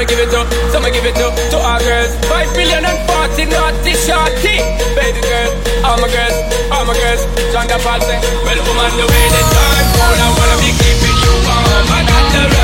me give it up, so me give it up to our girls. Five million and forty naughty shorty, baby girl, all my girls, all my girls. Sean Paul say, well, woman, the way they turn, all I wanna be keeping you warm. I got the